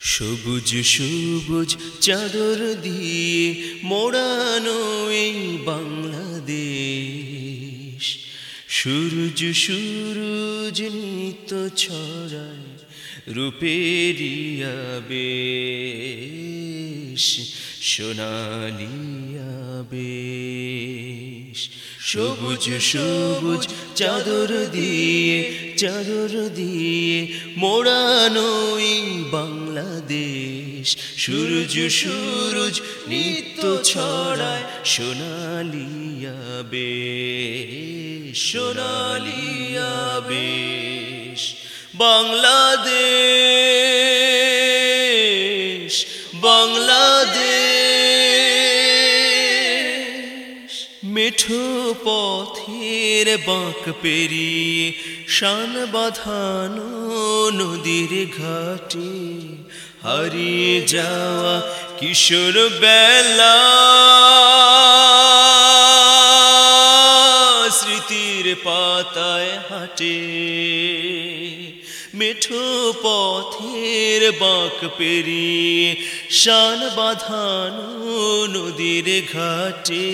সবুজ সবুজ চাদর দিয়ে মোড়ানো এই বাংলাদেশ। সূর্য সূরজ নিত ছড়ায় রূপেরিয়া বেশ সোনালিয়া বেশ সবুজ সবুজ চাদর দিয়ে চাদর দিয়ে মোড়ানো এই বাংলাদেশ। সূর্য সূরজ নিত্য ছড়ায় সোনালিয়া বেশ সোনালিয়া বেশ। বাংলাদেশ বাংলাদেশ। মেঠো পথের বাঁক পেরিয়ে শান বাঁধানো নদীর ঘাটে হারিয়ে যাওয়া কিশোর বেলা। স্মৃতির পাতায় হাঁটে। মেঠো পথের বাঁক পেরিয়ে শান বাঁধানো নদীর ঘাটে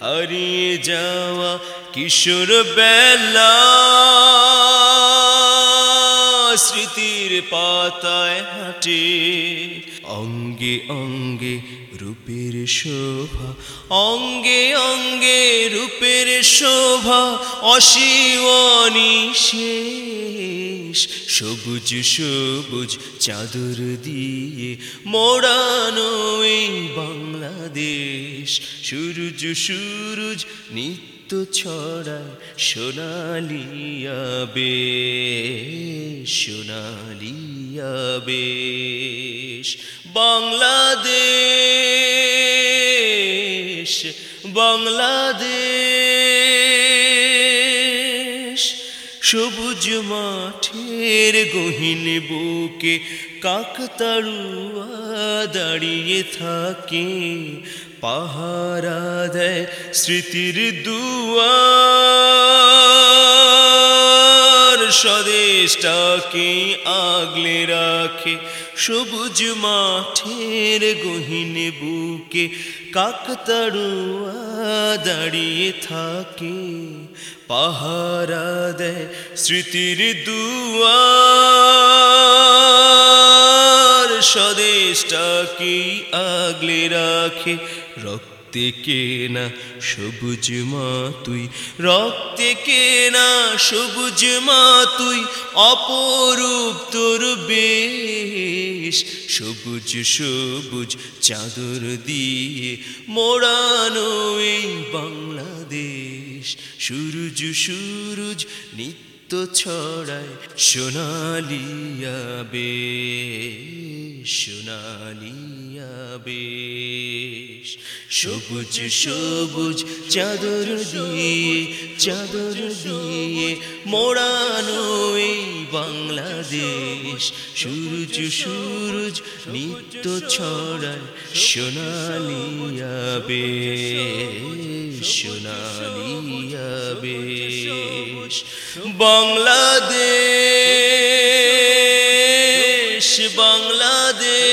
হারিয়ে যাওয়া কিশোর বেলা। স্মৃতির পাতায় হাঁটে অঙ্গে অঙ্গে রূপের শোভা, অঙ্গে অঙ্গে শোভা অশিওয়ানি শেষ সবুজ সবুজ চাদর দিয়ে মোড়ানো এই বাংলাদেশ। সূরজ সূরজ নিত্য ছড়ায় সোনালিয়া বেশ সোনালিয়া বেশ বাংলাদেশ বাংলাদেশ। সবুজ মাঠের গহীন বুকে কাকতাড়ুয়া দাঁড়িয়ে থাকে। পাহারা দেয় স্মৃতির দুয়ার স্বদেশটাকে আগলে রাখে? সবুজ মাঠের গহীন বুকে কাকতাড়ুয়া দাঁড়িয়ে থাকে। পাহারা দেয় স্মৃতির দুয়ার। স্বদেশটাকে আগলে রাখে? রক্তে কেনা সবুজ মা তুই রক্তে কেনা সবুজ মা তুই অপরূপ তোর বেশ। সবুজ সবুজ চাদর দিয়ে মোড়ানো এই বাংলাদেশ। সূরজ সূরজ, নিত্য ছড়ায় সোনালিয়া বেশ সোনালিয়া বেশ সবুজ সবুজ চাদর দিয়ে চাদর দিয়ে মোড়ানো এই বাংলাদেশ। সূরজ সূরজ নিত্য ছড়ায় সোনালিয়া দেশ বাংলাদেশ বাংলাদেশ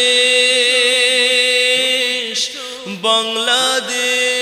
বাংলাদেশ।